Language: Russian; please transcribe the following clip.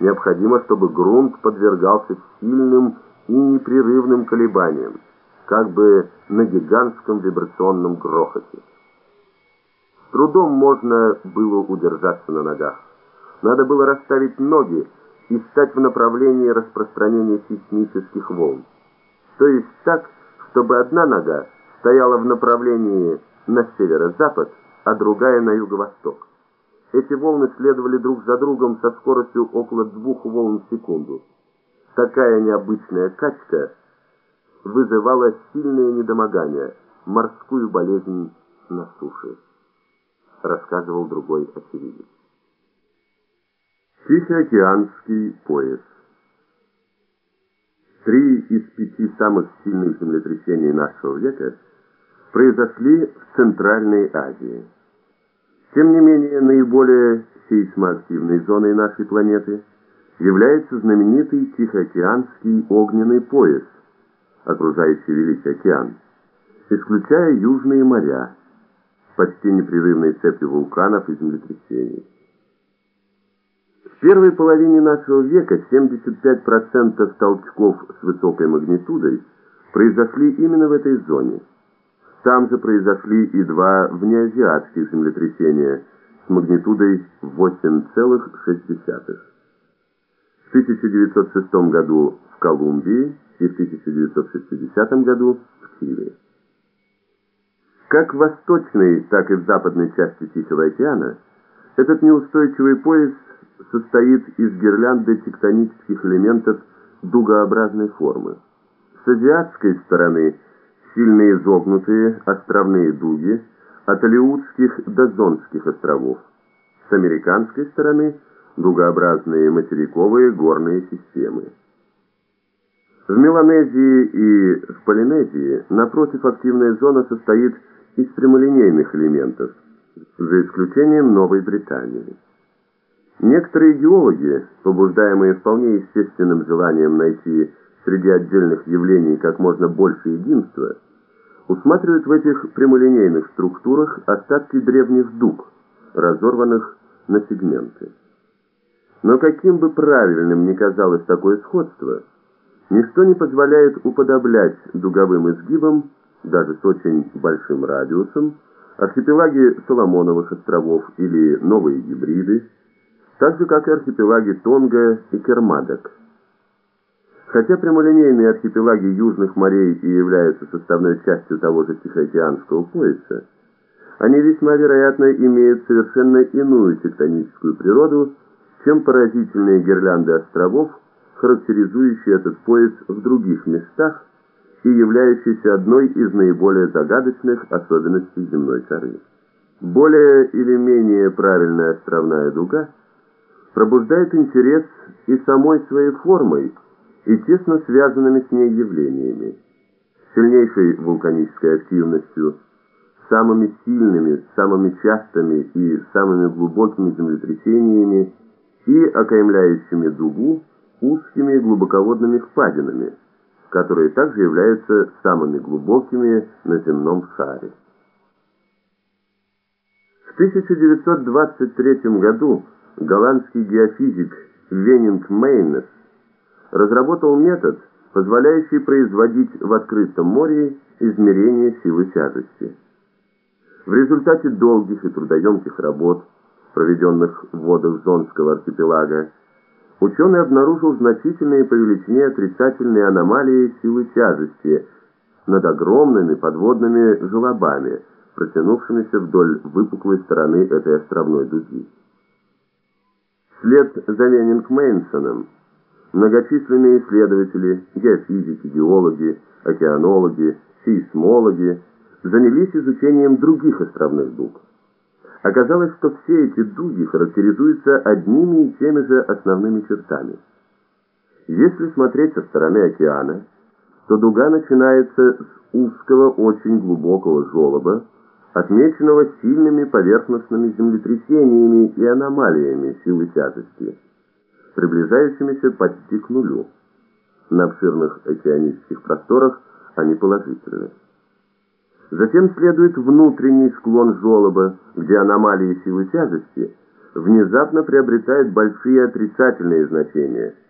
необходимо, чтобы грунт подвергался сильным и непрерывным колебаниям, как бы на гигантском вибрационном грохоте. С трудом можно было удержаться на ногах. Надо было расставить ноги и стать в направлении распространения сейсмических волн. То есть так, чтобы одна нога стояла в направлении на северо-запад, а другая на юго-восток. Эти волны следовали друг за другом со скоростью около двух волн в секунду. Такая необычная качка вызывала сильное недомогание, морскую болезнь на суше, рассказывал другой очевидец. Тихоокеанский пояс Три из пяти самых сильных землетрясений нашего века произошли в Центральной Азии. Тем не менее, наиболее сейсмоактивной зоной нашей планеты является знаменитый Тихоокеанский огненный пояс, окружающий Великий океан, исключая южные моря, почти непрерывные цепи вулканов и землетрясений. В первой половине нашего века 75% толчков с высокой магнитудой произошли именно в этой зоне. Там же произошли и два внеазиатских землетрясения с магнитудой 8,6. В 1906 году в Колумбии и в 1960 году в Чили. Как в восточной, так и в западной части Тихого океана этот неустойчивый пояс состоит из гирлянды тектонических элементов дугообразной формы. С азиатской стороны сильно изогнутые островные дуги от Алиутских до Зонских островов. С американской стороны дугообразные материковые горные системы. В Меланезии и в Полинезии, напротив, активная зона состоит из прямолинейных элементов, за исключением Новой Британии. Некоторые геологи, побуждаемые вполне естественным желанием найти среди отдельных явлений как можно больше единства, усматривают в этих прямолинейных структурах остатки древних дуг, разорванных на сегменты. Но каким бы правильным ни казалось такое сходство, ничто не позволяет уподоблять дуговым изгибам, даже с очень большим радиусом, архипелаги Соломоновых островов или новые гибриды, так же, как и архипелаги Тонга и Кермадок. Хотя прямолинейные архипелаги южных морей и являются составной частью того же Тихоокеанского пояса, они весьма вероятно имеют совершенно иную тектоническую природу, чем поразительные гирлянды островов, характеризующие этот пояс в других местах и являющиеся одной из наиболее загадочных особенностей земной коры. Более или менее правильная островная дуга – пробуждает интерес и самой своей формой, и тесно связанными с ней явлениями. Сильнейшей вулканической активностью, самыми сильными, самыми частыми и самыми глубокими землетрясениями и окаймляющими дугу узкими глубоководными впадинами, которые также являются самыми глубокими на земном шаре. В 1923 году голландский геофизик Венинг Мейнес разработал метод, позволяющий производить в открытом море измерения силы тяжести. В результате долгих и трудоемких работ, проведенных в водах Зонского архипелага, ученый обнаружил значительные по величине отрицательные аномалии силы тяжести над огромными подводными желобами, протянувшимися вдоль выпуклой стороны этой островной дуги. Вслед за Ленинг Мейнсоном многочисленные исследователи, геофизики, геологи, океанологи, сейсмологи занялись изучением других островных дуг. Оказалось, что все эти дуги характеризуются одними и теми же основными чертами. Если смотреть со стороны океана, то дуга начинается с узкого, очень глубокого желоба, отмеченного сильными поверхностными землетрясениями и аномалиями силы тяжести, приближающимися почти к нулю. На обширных океанических просторах они положительны. Затем следует внутренний склон желоба, где аномалии силы тяжести внезапно приобретает большие отрицательные значения –